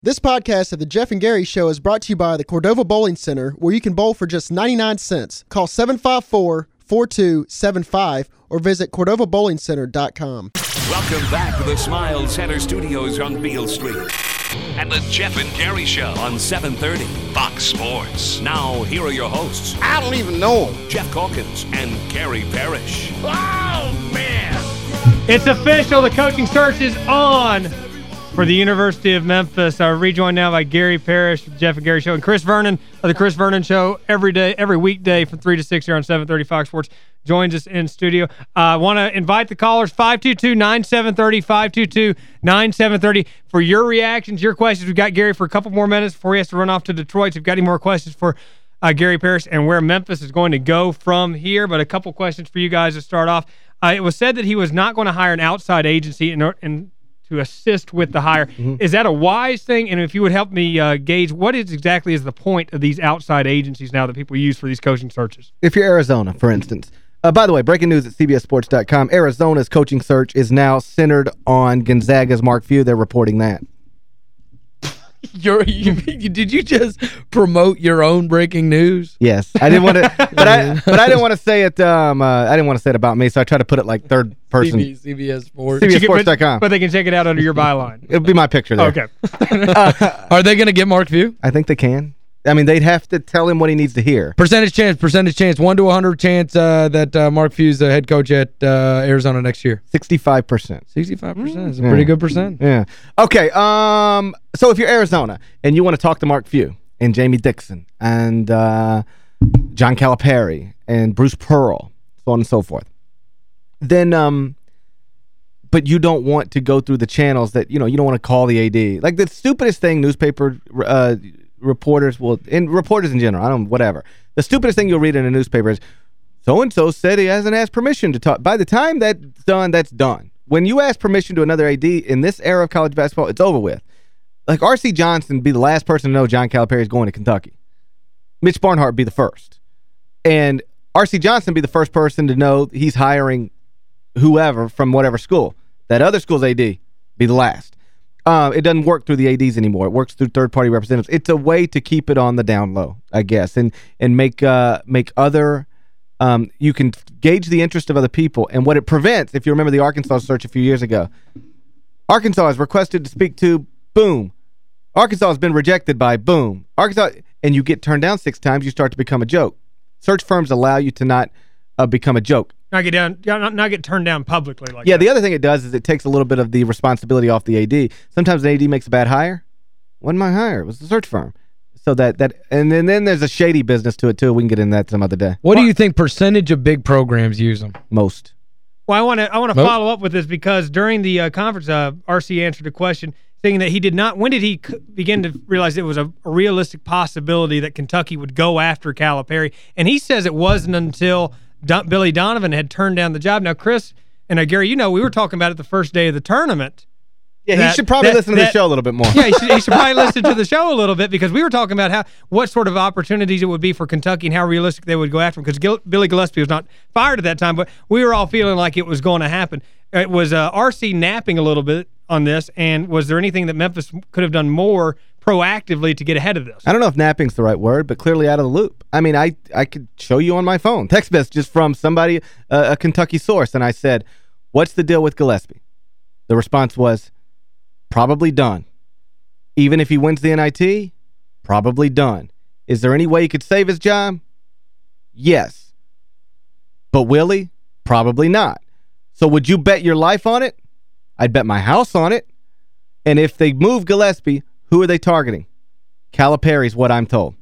This podcast of the Geoff and Gary Show is brought to you by the Cordova Bowling Center, where you can bowl for just 99 cents. Call 754-4275 or visit CordovaBowlingCenter.com. Welcome back to the Smile Center Studios on Beale Street. And the Geoff and Gary Show on 730 Fox Sports. Now, here are your hosts, I don't even know him. Geoff Calkins and Gary Parrish. Oh, man. It's official. The coaching search is on for the University of Memphis. Uh, rejoined now by Gary Parrish, Geoff and Gary Show, and Chris Vernon of the Chris Vernon Show every day, every weekday from 3 to 6 here on 730 Fox Sports. Joins us in studio. I uh, want to invite the callers, 522-9730, 522-9730, for your reactions, your questions. We've got Gary for a couple more minutes before he has to run off to Detroit. So if you've got any more questions for uh, Gary Parrish and where Memphis is going to go from here, but a couple questions for you guys to start off. Uh, it was said that he was not going to hire an outside agency in, in to assist with the hire. Mm -hmm. Is that a wise thing? And if you would help me uh, gauge, what is exactly is the point of these outside agencies now that people use for these coaching searches? If you're Arizona, for instance. Uh, by the way, breaking news at CBSSports.com, Arizona's coaching search is now centered on Gonzaga's Mark Few. They're reporting that. You're, you, did you just promote your own breaking news? Yes, I didn't want to, but I but I didn't want to say it. Um, uh, I didn't want to say it about me, so I tried to put it like third person. CB, CBS Sports, CBSSports.com. But, but, they can check it out under your byline. It'll be my picture there. Okay. uh, Are they going to get Mark Few? I think they can. I mean, they'd have to tell him what he needs to hear. Percentage chance, percentage chance, 1 to 100 chance uh, that uh, Mark Few's the head coach at uh, Arizona next year. 65%. 65% mm. is a pretty good percent. Yeah. Okay, um, so if you're Arizona and you want to talk to Mark Few and Jamie Dixon and uh, John Calipari and Bruce Pearl, so on and so forth, then um, but you don't want to go through the channels that, you know, you don't want to call the AD. Like the stupidest thing newspaper uh, reporters will, and reporters in general, I don't, whatever. The stupidest thing you'll read in a newspaper is, so-and-so said he hasn't asked permission to talk. By the time that's done, that's done. When you ask permission to another AD in this era of college basketball, it's over with. Like R.C. Johnson be the last person to know John Calipari is going to Kentucky. Mitch Barnhart be the first. And R.C. Johnson be the first person to know he's hiring whoever from whatever school. That other school's AD be the last. Uh, it doesn't work through the ADs anymore. It works through third-party representatives. It's a way to keep it on the down low, I guess, and and make uh, make other um, you can gauge the interest of other people. And what it prevents, if you remember the Arkansas search a few years ago, Arkansas is requested to speak to, boom. Arkansas has been rejected by, boom. Arkansas, and you get turned down six times, you start to become a joke. Search firms allow you to not uh, become a joke. Not get down, not, not get turned down publicly like Yeah, that. the other thing it does is it takes a little bit of the responsibility off the AD. Sometimes an AD makes a bad hire. Wasn't my hire. It was the search firm. So that that and then then there's a shady business to it too. We can get in that some other day. What well, do you think percentage of big programs use them? Most. Well, I want to I want to follow up with this because during the uh, conference uh, RC answered a question saying that he did not when did he begin to realize it was a, a realistic possibility that Kentucky would go after Calipari and he says it wasn't until Don, Billy Donovan had turned down the job. Now, Chris and uh, Gary, you know, we were talking about it the first day of the tournament. Yeah, that, he should probably that, listen to that, the show a little bit more. Yeah, he should, he should probably listen to the show a little bit because we were talking about how what sort of opportunities it would be for Kentucky and how realistic they would go after him because Gil, Billy Gillispie was not fired at that time, but we were all feeling like it was going to happen. It was uh, R.C. napping a little bit on this, and was there anything that Memphis could have done more proactively to get ahead of this. I don't know if napping's the right word, but clearly out of the loop. I mean, I I could show you on my phone text messages from somebody, uh, a Kentucky source, and I said, what's the deal with Gillispie? The response was, probably done. Even if he wins the NIT, probably done. Is there any way he could save his job? Yes. But will he? Probably not. So would you bet your life on it? I'd bet my house on it. And if they move Gillispie, who are they targeting? Calipari's what I'm told.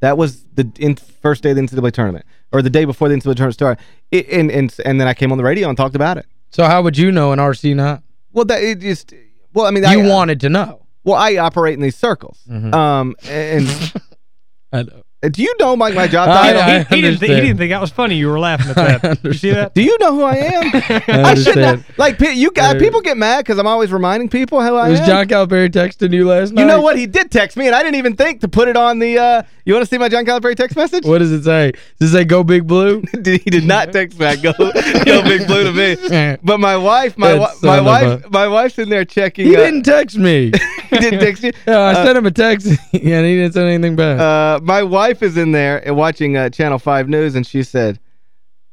That was the in first day of the NCAA tournament, or the day before the NCAA tournament started. It, and, and, and then I came on the radio and talked about it. So how would you know an RC not? Well, that it just well, I mean, you I, wanted to know. Well, I operate in these circles. Mm -hmm. Um, and I know. Do you know my, my job title? I, I he, he, didn't think, he didn't think that was funny. You were laughing at that. you see that? Do you know who I am? I, I should not. Like, you guys, people get mad because I'm always reminding people how I was am. Was John Calipari texting you last night? You know what? He did text me, and I didn't even think to put it on the, uh, you want to see my John Calipari text message? What does it say? Does it say go big blue? he did not text back go, go big blue to me. But my wife, my, my wife, my wife's in there checking. He uh, didn't text me. Didn't text you? Yeah, I Uh, sent him a text, yeah, and he didn't send anything back. Uh, my wife is in there watching uh, Channel 5 News, and she said,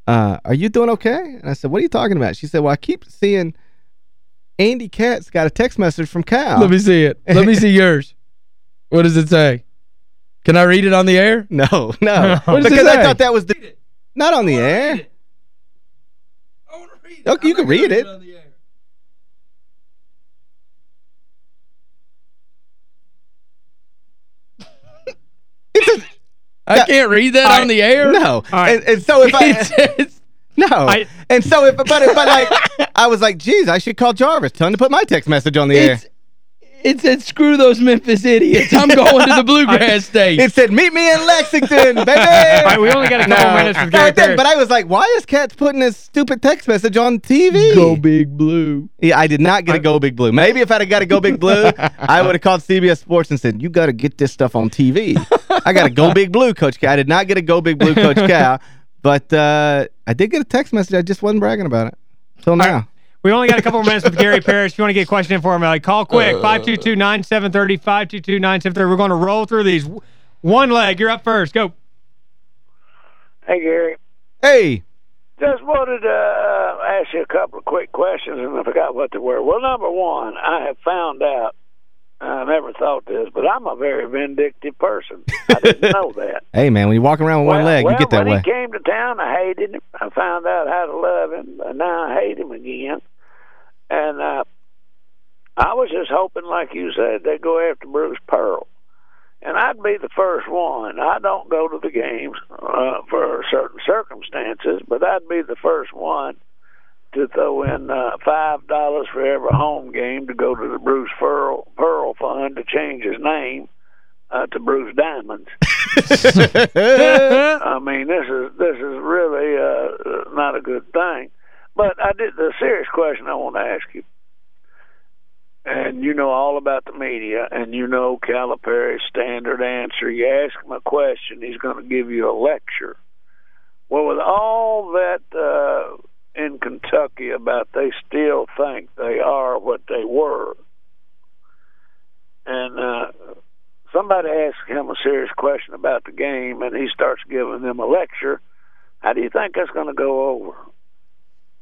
uh, are you doing okay? And I said, what are you talking about? She said, well, I keep seeing Andy Katz got a text message from Cal. Let me see it. Let me see yours. What does it say? Can I read it on the air? No, no. What does it because I thought that was the, not on the air. Okay, you can read it. It's a, I can't read that I- on the air? no. right. And, and so if I... No. I- and so if but but like I was like, geez, I should call Jarvis. Tell him to put my text message on the air. It's, it said, screw those Memphis idiots. I'm going to the Bluegrass State. It said, meet me in Lexington, baby. All right, we only got a couple minutes with No, Gary it didn't, Parrish. But I was like, why is Katz putting this stupid text message on TV? Go Big Blue. Yeah, I did not get a Go Big Blue. Maybe if I'd have got a Go Big Blue, I would have called CBS Sports and said, you got to get this stuff on TV. I got a Go Big Blue, Coach Cal. I did not get a Go Big Blue, Coach Cal. But uh, I did get a text message. I just wasn't bragging about it. Till now. right. We only got a couple more minutes with Gary Parrish. If you want to get a question in for him, like, call quick, Uh. 522-9730, 522-9730. We're going to roll through these. One leg, you're up first. Go. Hey, Gary. Hey. Just wanted to uh, ask you a couple of quick questions, and I forgot what they were. Well, number one, I have found out, I never thought this, but I'm a very vindictive person. I didn't know that. Hey, man, when you walk around with one leg, well, you get that when way. he came to town, I hated him. I found out how to love him, and now I hate him again. And uh, I was just hoping, like you said, they'd go after Bruce Pearl. And I'd be the first one. I don't go to the games uh, for certain circumstances, but I'd be the first one to throw in uh, five dollars for every home game to go to the Bruce Pearl, Pearl Fund to change his name uh, to Bruce Diamonds. I mean, this is this is really uh, not a good thing. But I did the serious question I want to ask you, and you know all about the media, and you know Calipari's standard answer. You ask him a question, he's going to give you a lecture. Well, with all that uh, in Kentucky about they still think they are what they were, and uh, somebody asks him a serious question about the game, and he starts giving them a lecture. How do you think that's going to go over?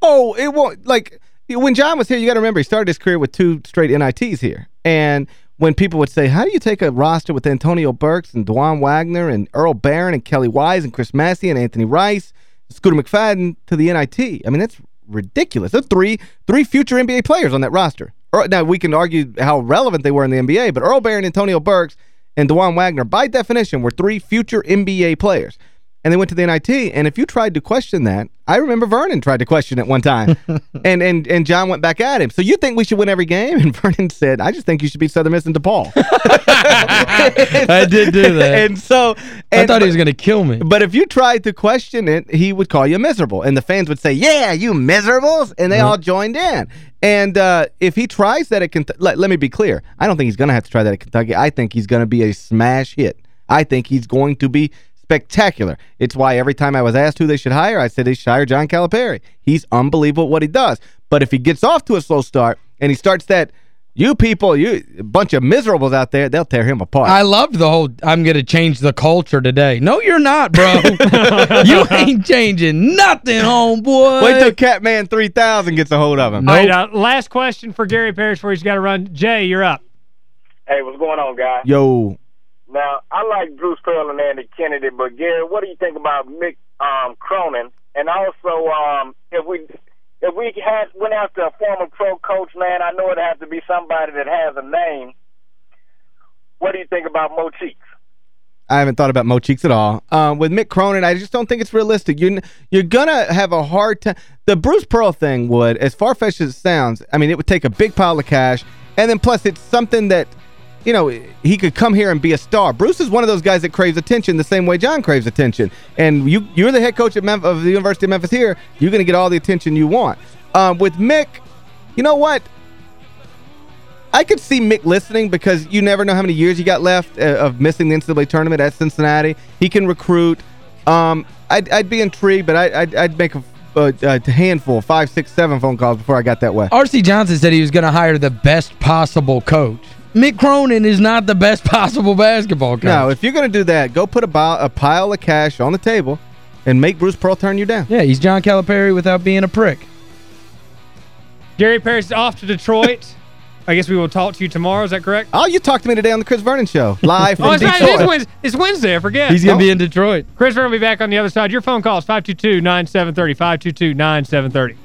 Oh, it won't. Like, when John was here, you got to remember, he started his career with two straight NITs here. And when people would say, how do you take a roster with Antonio Burks and Dajuan Wagner and Earl Barron and Kelly Wise and Chris Massie and Anthony Rice, Scooter McFadden to the NIT? I mean, that's ridiculous. There three, three future NBA players on that roster. Now, we can argue how relevant they were in the NBA, but Earl Barron, Antonio Burks, and Dajuan Wagner, by definition, were three future NBA players. And they went to the NIT, and if you tried to question that, I remember Vernon tried to question it one time, and and and John went back at him. So you think we should win every game? And Vernon said, I just think you should beat Southern Miss and DePaul. I did do that. and so... I thought he was going to kill me. but if you tried to question it, he would call you miserable. And the fans would say, yeah, you miserables. And they all joined in. And uh, if he tries that at Kentucky, let, let me be clear. I don't think he's going to have to try that at Kentucky. I think he's going to be a smash hit. I think he's going to be spectacular. It's why every time I was asked who they should hire, I said they should hire John Calipari. He's unbelievable what he does. But if he gets off to a slow start and he starts that, you people, you a bunch of miserables out there, they'll tear him apart. I loved the whole, I'm going to change the culture today. No, you're not, bro. you ain't changing nothing, homeboy. Wait till Catman 3000 gets a hold of him. All right, uh, last question for Gary Parrish before he's got to run. Jay, you're up. Hey, what's going on, guys? Yo, Now, I like Bruce Pearl and Andy Kennedy, but Gary, what do you think about Mick um, Cronin? And also, um, if we if we had went after a former pro coach, man, I know it has to be somebody that has a name. What do you think about Mo Cheeks? I haven't thought about Mo Cheeks at all. Um, with Mick Cronin, I just don't think it's realistic. You're, you're going to have a hard time. The Bruce Pearl thing would, as far-fetched as it sounds, I mean, it would take a big pile of cash, and then plus it's something that, you know, he could come here and be a star. Bruce is one of those guys that craves attention the same way John craves attention. And you, you're the head coach Memf of the University of Memphis here. You're going to get all the attention you want. Um, with Mick, you know what? I could see Mick listening because you never know how many years you got left uh, of missing the NCAA tournament at Cincinnati. He can recruit. Um, I'd, I'd be intrigued, but I, I'd, I'd make a, a, a handful, five, six, seven phone calls before I got that way. R.C. Johnson said he was going to hire the best possible coach. Mick Cronin is not the best possible basketball coach. No, if you're going to do that, go put a, a pile of cash on the table and make Bruce Pearl turn you down. Yeah, he's John Calipari without being a prick. Gary Parrish is off to Detroit. I guess we will talk to you tomorrow. Is that correct? Oh, you talked to me today on the Chris Vernon Show, live from oh, it's Detroit. Right. It is Wednesday. It's Wednesday. I forget. He's going to be oh. in Detroit. Chris Vernon will be back on the other side. Your phone call is 522-9730, 522-9730.